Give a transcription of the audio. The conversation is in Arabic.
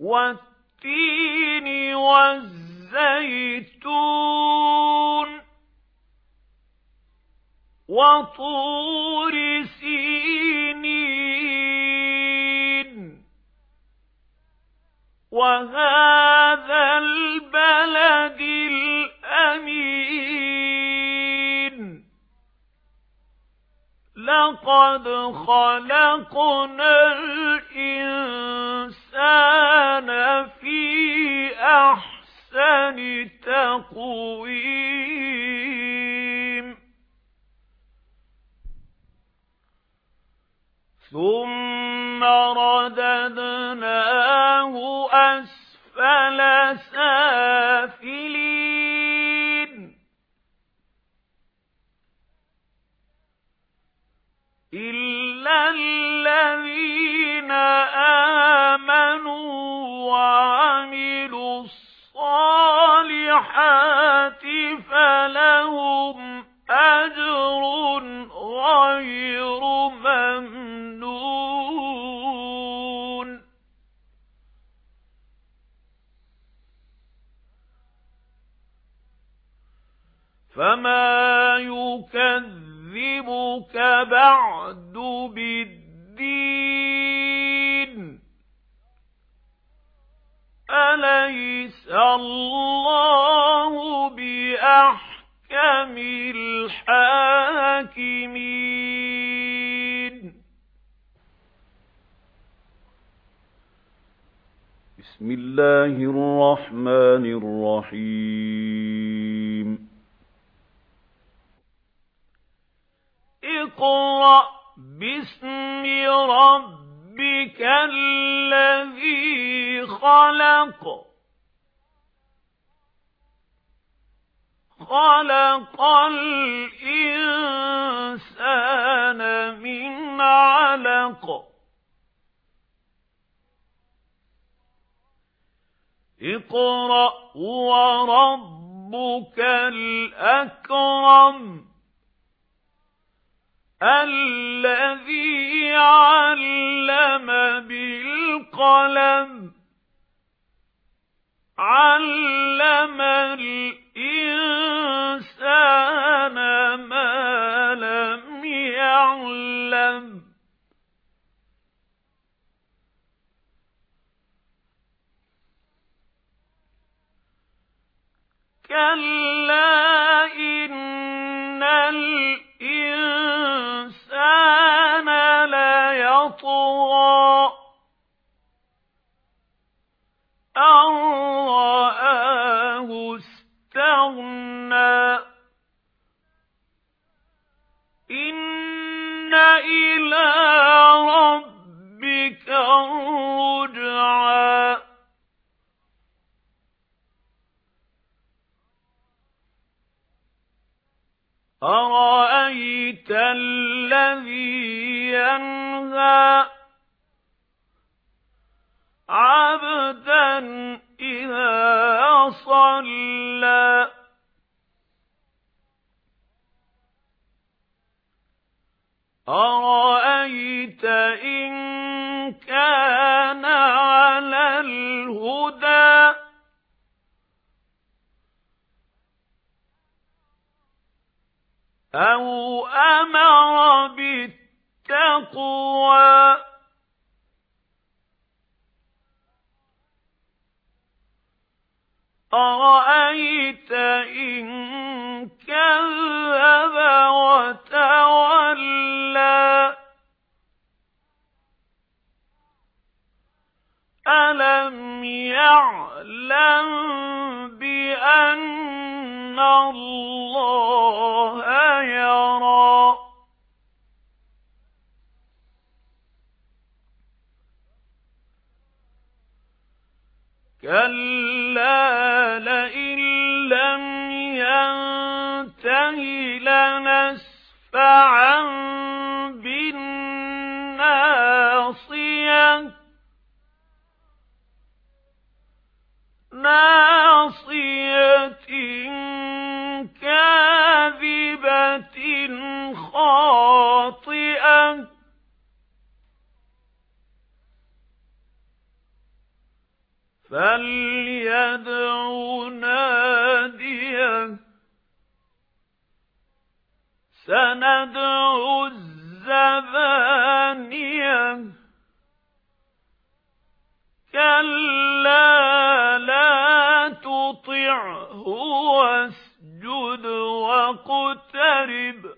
والتين والزيتون وطور سينين. وهذا البلد الأمين. لقد خلقنا الإنسان ثم رددناه فما يكذبك بعد بالدين أليس الله بأحكم الحاكمين بسم الله الرحمن الرحيم اقرأ باسم ربك الذي خلق. خلق الإنسان من علق. اقرأ وربك الأكرم. الذي علم بالقلم علم الإنسان ما لم يعلم. كلا أرأيت الذي ينهى عبدا إذا صلى أرأيت إن كان أو أمر بالتقوى أرأيت إن كذب وتولى ألم يعلم بأن الله يرى. كلا لئن لم ينته لنسفعا فَلْيَدْعُ نَادِيَهُ سَنَدْعُ الزَّبَانِيَةَ كَلَّا لَا تُطِعْهُ وَاسْجُدْ وَاقْتَرِبْ